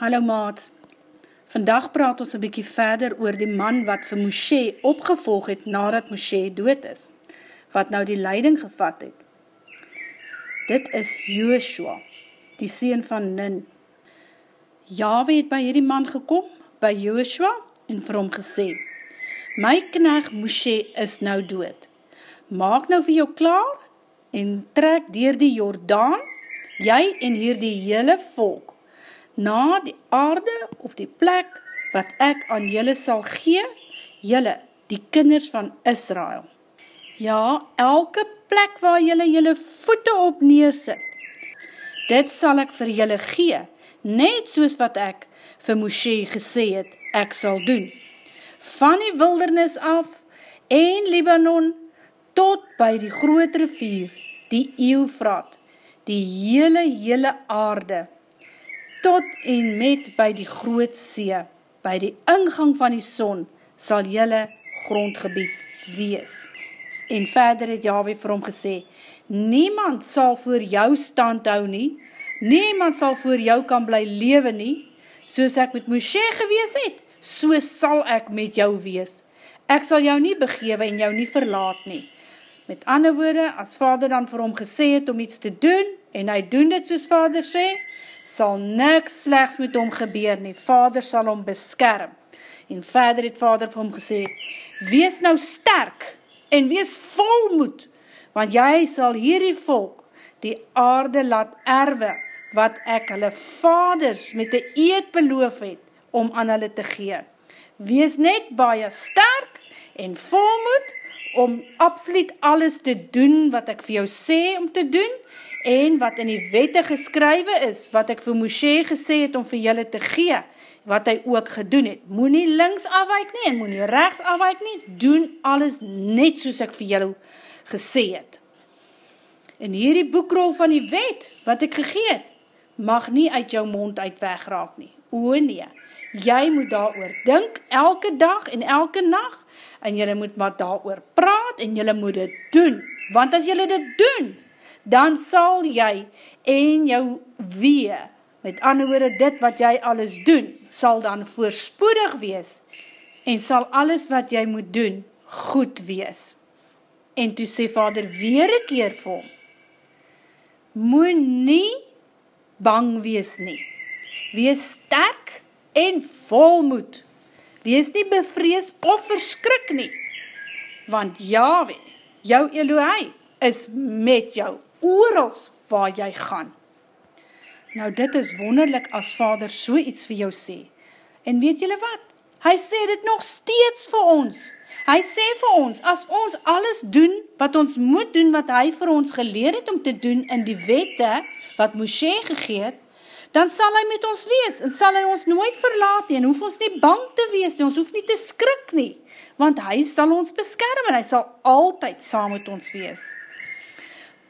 Hallo maats, vandag praat ons een bykie verder oor die man wat vir Moshe opgevolg het nadat Moshe dood is, wat nou die leiding gevat het. Dit is Joshua, die sien van Nin. Yahweh het by hierdie man gekom, by Joshua, en vir hom gesê, My knag Moshe is nou dood. Maak nou vir jou klaar, en trek dier die Jordaan, jy en hier die hele volk, na die aarde of die plek wat ek aan julle sal gee, julle, die kinders van Israel. Ja, elke plek waar julle julle voete op neersit, dit sal ek vir julle gee, net soos wat ek vir Moshe gesê het, ek sal doen. Van die wildernis af en Libanon tot by die groot rivier, die Eeuwvraat, die hele, hele aarde, tot en met by die groot see, by die ingang van die son, sal jylle grondgebied wees. En verder het Yahweh vir hom gesê, niemand sal voor jou stand hou nie, niemand sal voor jou kan bly lewe nie, soos ek met Moshe gewees het, so sal ek met jou wees. Ek sal jou nie begewe en jou nie verlaat nie. Met ander woorde, as vader dan vir hom gesê het om iets te doen, en hy doen dit soos vader sê, sal niks slechts met hom gebeur nie. Vader sal hom beskerm. En verder het vader vir hom gesê, wees nou sterk en wees volmoed, want jy sal hierdie volk die aarde laat erwe, wat ek hulle vaders met die eed beloof het, om aan hulle te gee. Wees net baie sterk en volmoed, om absoluut alles te doen wat ek vir jou sê om te doen, en wat in die wette geskrywe is, wat ek vir Moshe gesê het om vir julle te gee, wat hy ook gedoen het. Moe nie links afwijk nie, en moe nie rechts afwijk nie, doen alles net soos ek vir julle gesê het. En hierdie boekrol van die wet, wat ek gegeet, mag nie uit jou mond uit wegraak nie. O nee, jy moet daar oor dink, elke dag en elke nacht, en jylle moet maar daar oor praat, en jylle moet dit doen. Want as jylle dit doen, dan sal jy en jou wee, met ander woorde dit wat jy alles doen, sal dan voorspoedig wees en sal alles wat jy moet doen goed wees. En toe sê vader weer een keer vir hom, moet nie bang wees nie, wees sterk en volmoed, wees nie bevrees of verskrik nie, want Yahweh, jou Elohei, is met jou oorals waar jy gaan. Nou dit is wonderlik as vader so iets vir jou sê. En weet julle wat? Hy sê dit nog steeds vir ons. Hy sê vir ons, as ons alles doen wat ons moet doen, wat hy vir ons geleer het om te doen in die wette wat Moshe gegeet, dan sal hy met ons wees en sal hy ons nooit verlaat en hoef ons nie bang te wees nie, ons hoef nie te skrik nie, want hy sal ons beskerm en hy sal altyd saam met ons wees.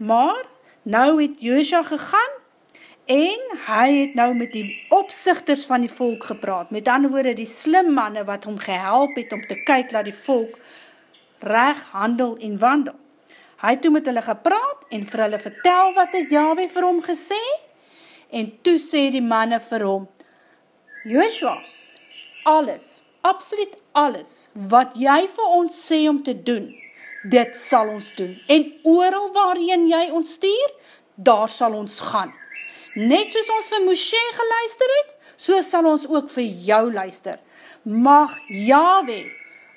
Maar, nou het Joosja gegaan, en hy het nou met die opzichters van die volk gepraat, met ander woorde die slim manne wat hom gehelp het om te kyk laat die volk reg handel en wandel. Hy het toe met hulle gepraat en vir hulle vertel wat het Yahweh vir hom gesê, en toe sê die manne vir hom, Joshua, alles, absoluut alles, wat jy vir ons sê om te doen, dit sal ons doen. En ooral waarin jy ons stuur, daar sal ons gaan. Net soos ons vir Moshe geluister het, so sal ons ook vir jou luister. Mag Yahweh,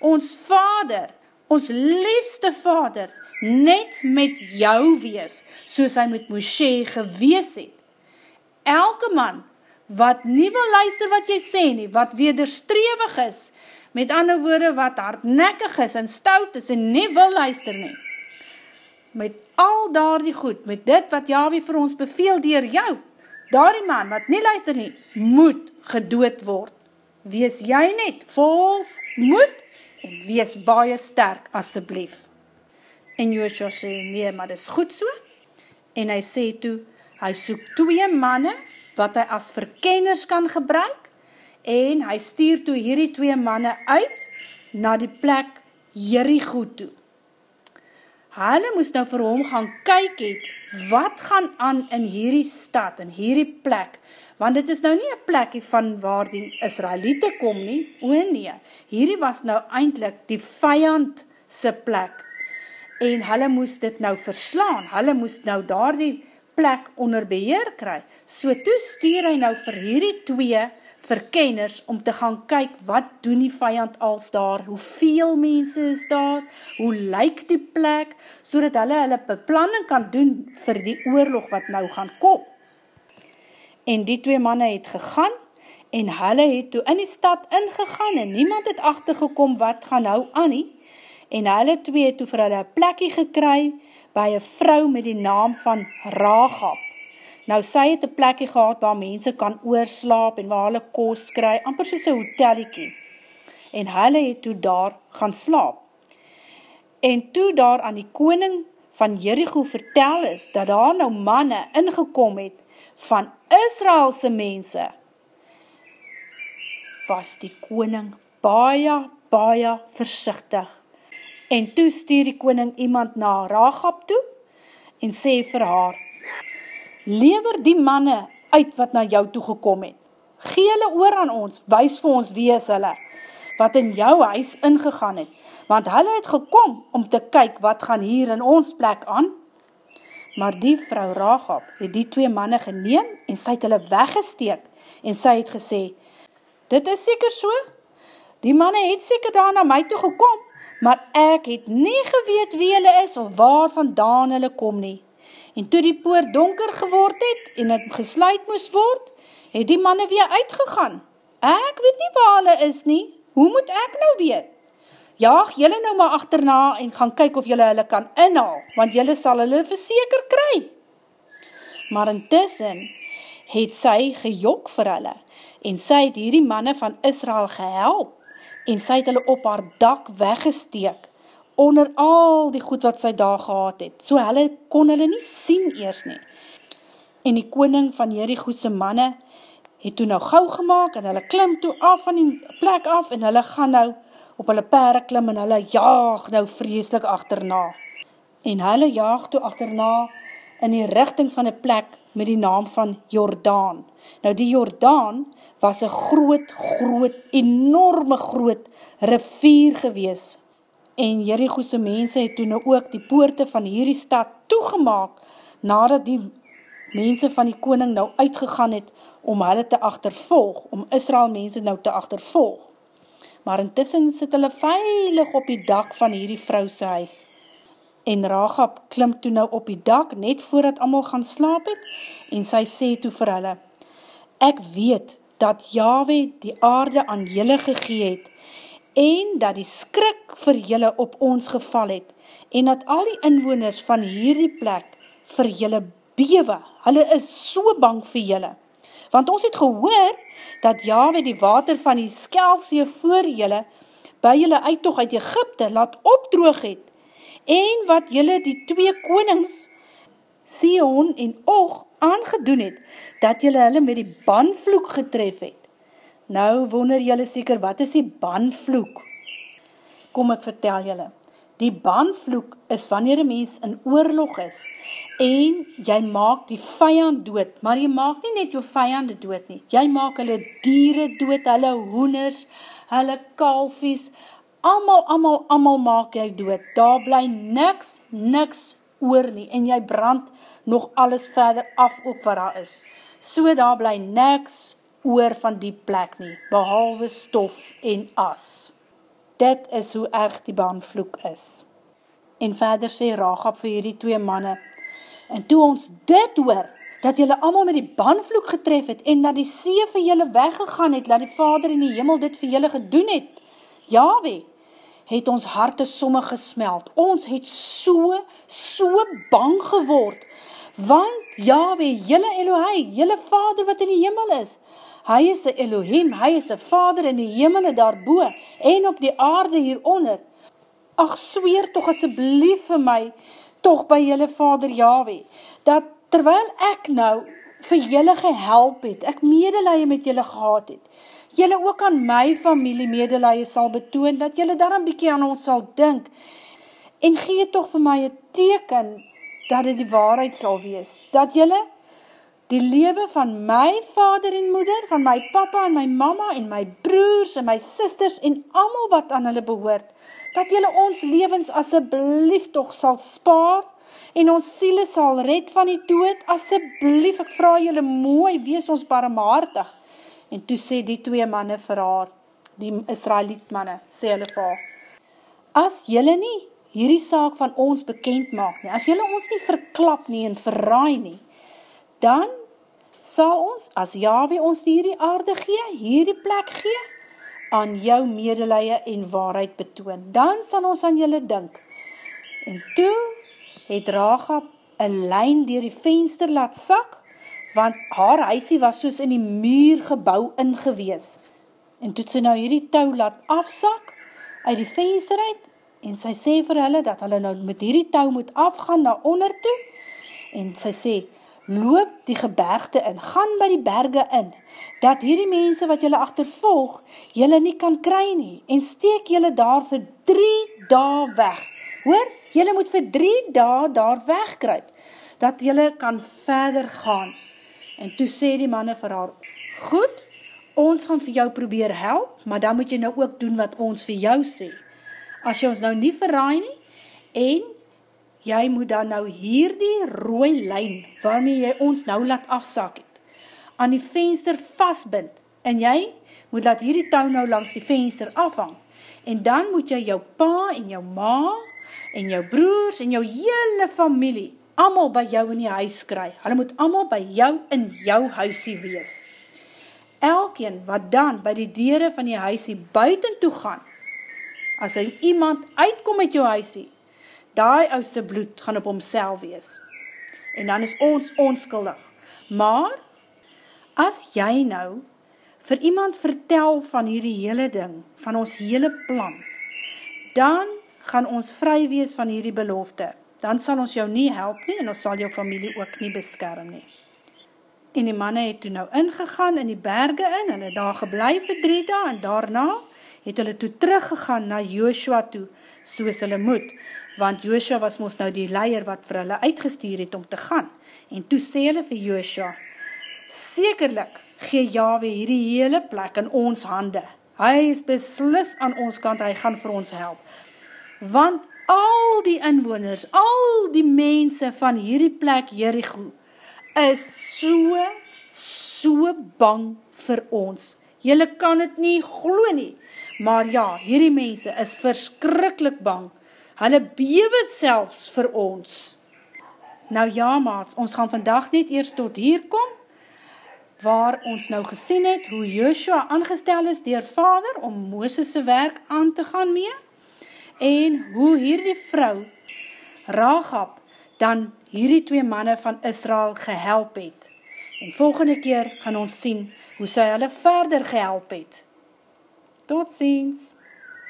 ons vader, ons liefste vader, net met jou wees, soos hy met Moshe gewees het. Elke man, wat nie wil luister wat jy sê nie, wat wederstrewig is, met ander woorde wat hardnekkig is en stout is en nie wil luister nie. Met al daar die goed, met dit wat Yahweh vir ons beveel dier jou, daar die man wat nie luister nie, moet gedood word. Wees jy net vols moed en wees baie sterk asseblief. En Joshua sê, nee, maar dis goed so. En hy sê toe, hy soek twee manne wat hy as verkenners kan gebruik en hy stuur toe hierdie twee manne uit na die plek Jericho toe. hulle moes nou vir hom gaan kyk het, wat gaan aan in hierdie stad, in hierdie plek, want dit is nou nie een plekje van waar die Israelite kom nie, o nee, hierdie was nou eindelijk die vijandse plek, en hulle moes dit nou verslaan, hulle moes nou daar die plek onder beheer kry, so toe stuur hy nou vir hierdie twee verkenners om te gaan kyk wat doen die vijand als daar, hoeveel mense is daar, hoe lyk die plek, so dat hulle hulle beplanning kan doen vir die oorlog wat nou gaan kom. En die twee manne het gegaan, en hulle het toe in die stad ingegaan, en niemand het achtergekom wat gaan nou aan nie, en hulle twee het toe vir hulle plekkie gekry, by een vrou met die naam van Ragab, Nou sy het een plekje gehad waar mense kan oorslaap en waar hulle koos kry, amper soos een hotelliekie. En hulle het toe daar gaan slaap. En toe daar aan die koning van Jericho vertel is, dat daar nou manne ingekom het van Israelse mense, was die koning baie, baie versichtig. En toe stuur die koning iemand na Ragab toe en sê vir haar, lever die manne uit wat na jou toegekom het. Gee hulle oor aan ons, wys vir ons wie is hulle, wat in jou huis ingegaan het, want hulle het gekom om te kyk wat gaan hier in ons plek aan. Maar die vrou Ragab het die twee manne geneem en sy het hulle weggesteek en sy het gesê, dit is seker so, die manne het seker daar na my toe gekom, maar ek het nie geweet wie hulle is of waar vandaan hulle kom nie. En toe die poort donker geword het en het gesluit moes word, het die manne weer uitgegaan. Ek weet nie waar hulle is nie, hoe moet ek nou weet? Jaag jylle nou maar achterna en gaan kyk of jylle hulle kan inhaal, want jylle sal hulle verseker kry. Maar intussen het sy gejok vir hulle en sy het hierdie manne van Israel gehelp en sy het hulle op haar dak weggesteek onder al die goed wat sy daar gehad het, so hulle kon hulle nie sien eers nie. En die koning van hierdie goedse manne het toe nou gauw gemaakt en hulle klim toe af van die plek af en hulle gaan nou op hulle pere klim en hulle jaag nou vreselik achterna. En hulle jaag toe achterna in die richting van die plek met die naam van Jordaan. Nou die Jordaan was een groot, groot, enorme groot rivier gewees en Jerichoese mense het toen nou ook die poorte van hierdie stad toegemaak, nadat die mense van die koning nou uitgegaan het om hulle te achtervolg, om Israel mense nou te achtervolg. Maar intussen sit hulle veilig op die dak van hierdie vrouwse huis. En Ragab klim toe nou op die dak, net voordat allemaal gaan slaap het, en sy sê toe vir hulle, Ek weet dat Yahweh die aarde aan julle gegee het, en dat die skrik vir julle op ons geval het, en dat al die inwoners van hierdie plek vir julle bewe, hulle is so bang vir julle. Want ons het gehoor, dat Yahweh die water van die skelfsee voor julle, by julle uittocht uit Egypte, laat opdroog het, en wat julle die twee konings, Sion en Og, aangedoen het, dat julle hulle met die banvloek getref het. Nou wonder jylle seker, wat is die banvloek? Kom ek vertel jylle. Die banvloek is wanneer een mens in oorlog is en jy maak die vijand dood, maar jy maak nie net jou vijande dood nie. Jy maak hulle dieren dood, hulle hoeners, hulle kalfies, amal, amal, amal maak jy dood. Daar bly niks, niks oor nie en jy brand nog alles verder af ook wat daar is. So daar bly niks oor van die plek nie, behalwe stof en as. Dit is hoe erg die baanvloek is. En verder sê Ragab vir hierdie twee manne, en toe ons dit hoor, dat jylle allemaal met die baanvloek getref het, en dat die see vir jylle weggegaan het, dat die vader in die hemel dit vir jylle gedoen het, Yahweh, het ons harte somme gesmeld, ons het so, so bang geword, want Yahweh, jylle Elohei, jylle vader wat in die hemel is, Hy is een Elohim, hy is een vader in die hemele daarboe en op die aarde hieronder. Ach, sweer toch asjeblief vir my, toch by jylle vader Yahweh, dat terwyl ek nou vir jylle gehelp het, ek medelije met jylle gehad het, jylle ook aan my familie medelije sal betoon, dat jylle daarom bykie aan ons sal dink, en gee toch vir my een teken, dat dit die waarheid sal wees, dat jylle die lewe van my vader en moeder, van my papa en my mama en my broers en my sisters en amal wat aan hulle behoort, dat jylle ons levens asseblief toch sal spaar en ons siele sal red van die dood, asseblief, ek vraag jylle mooi, wees ons barmhartig. En toe sê die twee manne vir haar, die Israeliet manne, sê hulle vir haar, as jylle nie hierdie saak van ons bekend maak nie, as jylle ons nie verklap nie en verraai nie, dan sal ons, as Yahweh ons hierdie aarde gee, hierdie plek gee, aan jou medelije en waarheid betoon. Dan sal ons aan jylle dink. En toe het Ragab een lijn dier die venster laat sak, want haar huisie was soos in die muur gebouw ingewees. En toe sy nou hierdie touw laat afsak, uit die venster uit, en sy sê vir hulle, dat hulle nou met hierdie touw moet afgaan na onder toe, en sy sê, loop die gebergte in, gaan by die berge in, dat hierdie mense wat jylle achtervolg, jylle nie kan kry nie, en steek jylle daar vir drie dae weg. Hoor, jylle moet vir drie dae daar wegkryp, dat jylle kan verder gaan. En toe sê die manne vir haar, goed, ons gaan vir jou probeer help, maar dan moet jy nou ook doen wat ons vir jou sê. As jy ons nou nie verraai nie, en jy moet dan nou hierdie rooi lijn, waarmee jy ons nou laat afsak het, aan die venster vastbind, en jy moet laat hierdie touw nou langs die venster afhang, en dan moet jy jou pa en jou ma, en jou broers en jou hele familie, amal by jou in die huis kry, hulle moet amal by jou in jou huisie wees. Elkeen wat dan by die dere van die huisie buiten toe gaan, as hy iemand uitkom met jou huisie, daai ouse bloed gaan op homself wees. En dan is ons onskuldig. Maar, as jy nou vir iemand vertel van hierdie hele ding, van ons hele plan, dan gaan ons vry wees van hierdie belofte. Dan sal ons jou nie help nie en ons sal jou familie ook nie beskerm nie. En die manne het toe nou ingegaan in die berge in, hulle daar geblijf vir drie dae en daarna het hulle toe teruggegaan na Joshua toe, soos hulle moet, want Joshua was ons nou die leier wat vir hulle uitgestuur het om te gaan. En toe sê hulle vir Joshua, Sekerlik gee Yahweh hierdie hele plek in ons hande. Hy is beslis aan ons kant, hy gaan vir ons help. Want al die inwoners, al die mense van hierdie plek Jericho, is so, so bang vir ons. Julle kan het nie glo nie, maar ja, hierdie mense is verskrikkelijk bang Hulle bewe het selfs vir ons. Nou ja, maats, ons gaan vandag net eers tot hier kom, waar ons nou gesien het, hoe Joshua aangestel is dier vader, om Mooses' werk aan te gaan mee, en hoe hierdie vrou, Rahab, dan hierdie twee manne van Israel gehelp het. En volgende keer gaan ons sien, hoe sy hulle verder gehelp het. Tot ziens!